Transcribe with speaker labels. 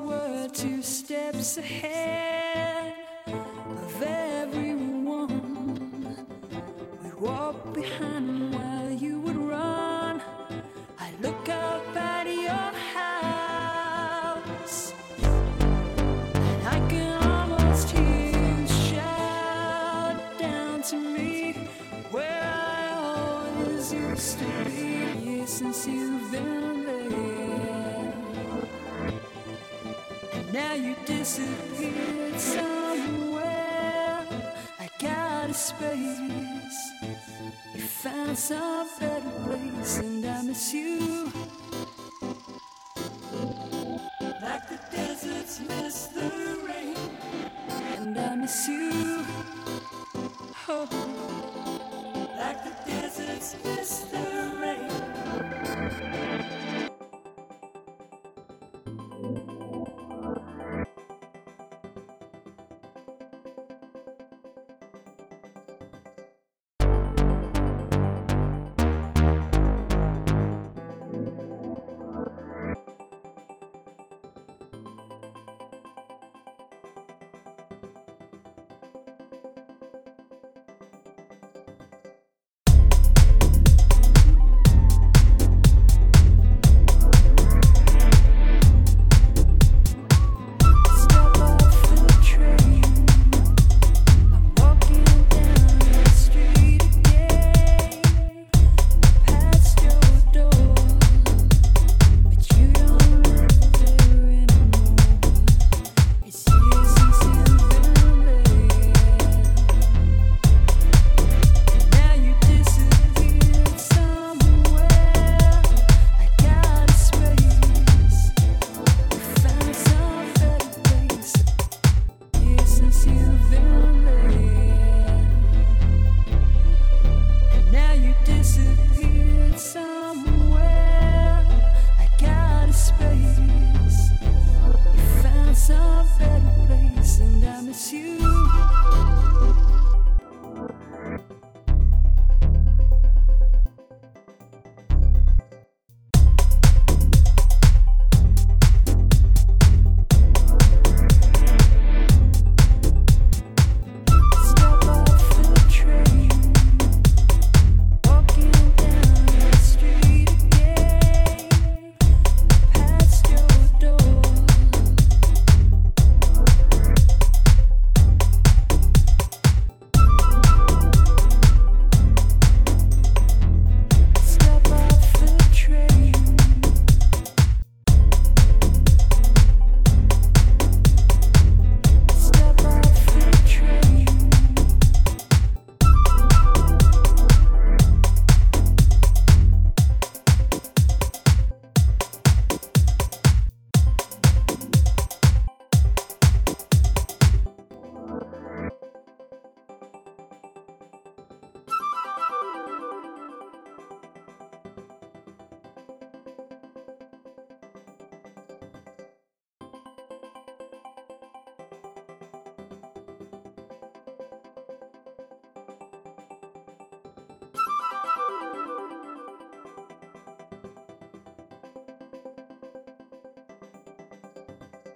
Speaker 1: were two steps ahead of everyone. We'd walk behind while you would run. I look up at your house, and I can almost hear you shout down to me where I always used to be. Yeah, since you've been there, now you disappeared somewhere. I got a space. You found some better place, and I miss you. Like the deserts miss the rain, and I miss you. Oh. Like the deserts miss the rain.